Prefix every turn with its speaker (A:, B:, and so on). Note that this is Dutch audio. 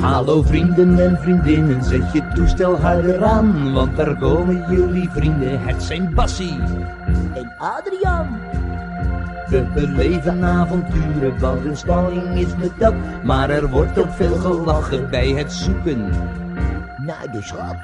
A: Hallo vrienden en vriendinnen, zet je toestel harder aan, want daar komen jullie vrienden. Het zijn Bassie
B: en Adrian.
A: We beleven avonturen, want een spanning is met dat, maar er wordt ook veel gelachen bij het zoeken
B: naar de schat.